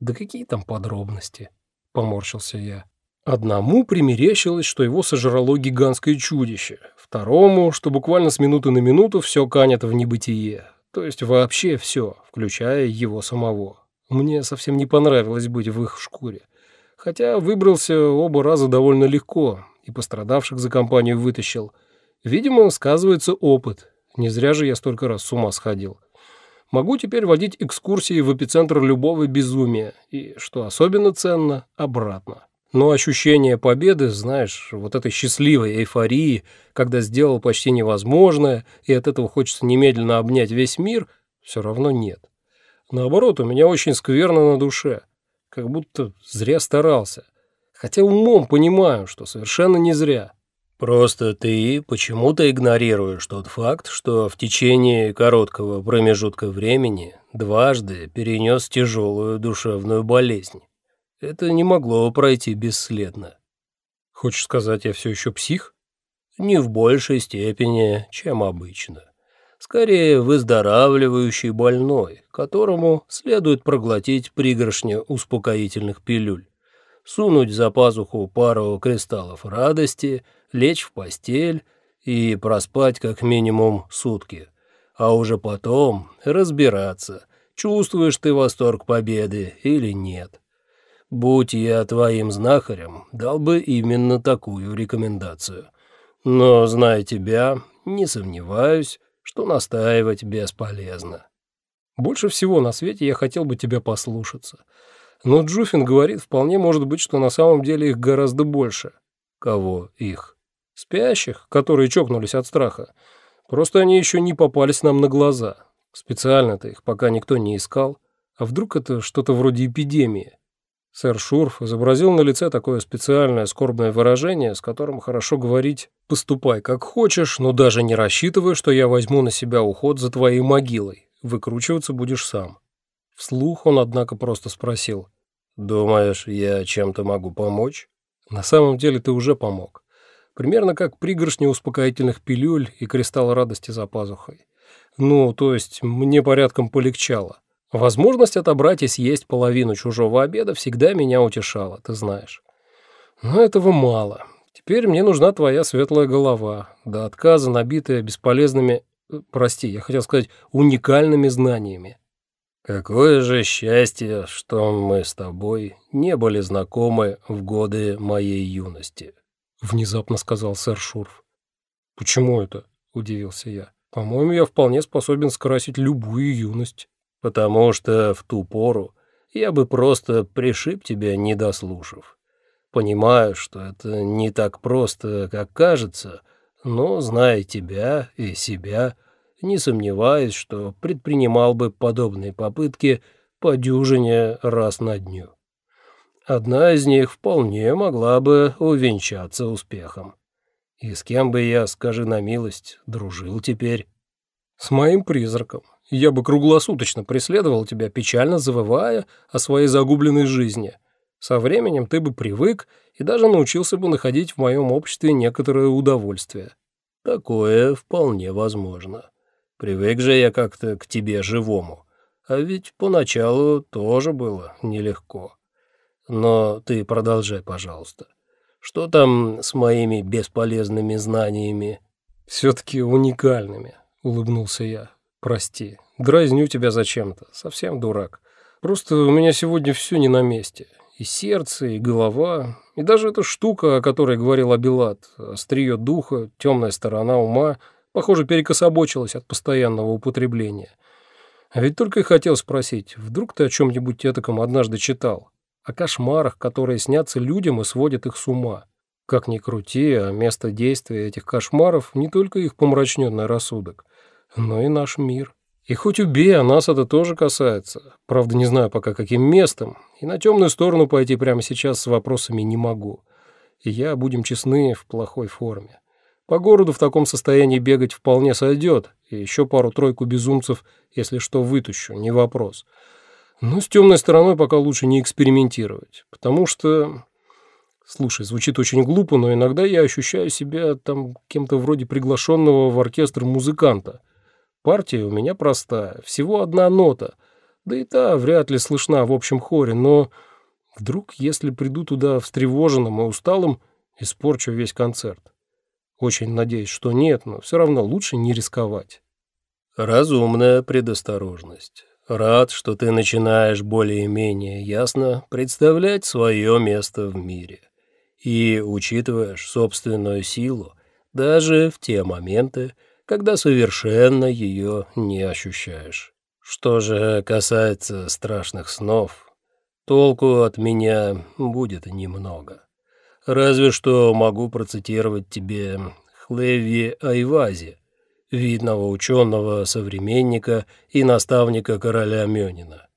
Да какие там подробности? Поморщился я. Одному примерещилось, что его сожрало гигантское чудище, второму, что буквально с минуты на минуту все канет в небытие, то есть вообще все, включая его самого. Мне совсем не понравилось быть в их шкуре. Хотя выбрался оба раза довольно легко и пострадавших за компанию вытащил. Видимо, сказывается опыт. Не зря же я столько раз с ума сходил. Могу теперь водить экскурсии в эпицентр любого безумия и, что особенно ценно, обратно. Но ощущение победы, знаешь, вот этой счастливой эйфории, когда сделал почти невозможное, и от этого хочется немедленно обнять весь мир, все равно нет. Наоборот, у меня очень скверно на душе, как будто зря старался. Хотя умом понимаю, что совершенно не зря. Просто ты почему-то игнорируешь тот факт, что в течение короткого промежутка времени дважды перенес тяжелую душевную болезнь. Это не могло пройти бесследно. Хочешь сказать, я все еще псих? Не в большей степени, чем обычно. Скорее, выздоравливающий больной, которому следует проглотить пригоршню успокоительных пилюль, сунуть за пазуху пару кристаллов радости, лечь в постель и проспать как минимум сутки, а уже потом разбираться, чувствуешь ты восторг победы или нет. Будь я твоим знахарем, дал бы именно такую рекомендацию. Но, зная тебя, не сомневаюсь, что настаивать бесполезно. Больше всего на свете я хотел бы тебя послушаться. Но Джуфин говорит, вполне может быть, что на самом деле их гораздо больше. Кого их? Спящих, которые чокнулись от страха. Просто они еще не попались нам на глаза. Специально-то их пока никто не искал. А вдруг это что-то вроде эпидемии? Сэр Шурф изобразил на лице такое специальное скорбное выражение, с которым хорошо говорить «поступай как хочешь, но даже не рассчитывай, что я возьму на себя уход за твоей могилой. Выкручиваться будешь сам». Вслух он, однако, просто спросил «Думаешь, я чем-то могу помочь?» «На самом деле ты уже помог. Примерно как пригоршня успокоительных пилюль и кристалл радости за пазухой. Ну, то есть мне порядком полегчало». Возможность отобрать и съесть половину чужого обеда всегда меня утешала, ты знаешь. Но этого мало. Теперь мне нужна твоя светлая голова, до отказа набитая бесполезными, э, прости, я хотел сказать, уникальными знаниями. Какое же счастье, что мы с тобой не были знакомы в годы моей юности, внезапно сказал сэр Шурф. Почему это? удивился я. По-моему, я вполне способен скрасить любую юность потому что в ту пору я бы просто пришиб тебя, не дослушав. Понимаю, что это не так просто, как кажется, но, зная тебя и себя, не сомневаюсь, что предпринимал бы подобные попытки по дюжине раз на дню. Одна из них вполне могла бы увенчаться успехом. И с кем бы я, скажи на милость, дружил теперь? С моим призраком, я бы круглосуточно преследовал тебя, печально завывая о своей загубленной жизни. Со временем ты бы привык и даже научился бы находить в моем обществе некоторое удовольствие. Такое вполне возможно. Привык же я как-то к тебе живому. А ведь поначалу тоже было нелегко. Но ты продолжай, пожалуйста. Что там с моими бесполезными знаниями? Все-таки уникальными, улыбнулся я. «Прости, дразню тебя зачем-то, совсем дурак. Просто у меня сегодня все не на месте. И сердце, и голова, и даже эта штука, о которой говорил Абилат, острие духа, темная сторона ума, похоже, перекособочилась от постоянного употребления. А ведь только и хотел спросить, вдруг ты о чем-нибудь этаком однажды читал? О кошмарах, которые снятся людям и сводят их с ума. Как ни крути, а место действия этих кошмаров не только их помрачненный рассудок, но и наш мир. И хоть убей, а нас это тоже касается. Правда, не знаю пока каким местом, и на темную сторону пойти прямо сейчас с вопросами не могу. И я, будем честны, в плохой форме. По городу в таком состоянии бегать вполне сойдет, и еще пару-тройку безумцев, если что, вытащу, не вопрос. Но с темной стороной пока лучше не экспериментировать, потому что... Слушай, звучит очень глупо, но иногда я ощущаю себя там кем-то вроде приглашенного в оркестр музыканта – Партия у меня простая, всего одна нота, Да и та вряд ли слышна в общем хоре, но вдруг, если приду туда встревоженным и усталым, испорчу весь концерт. Очень надеюсь, что нет, но все равно лучше не рисковать. Разумная предосторожность. Рад, что ты начинаешь более-менее ясно представлять свое место в мире и учитываешь собственную силу даже в те моменты, когда совершенно ее не ощущаешь. Что же касается страшных снов, толку от меня будет немного. Разве что могу процитировать тебе Хлеви Айвази, видного ученого, современника и наставника короля Мёнина.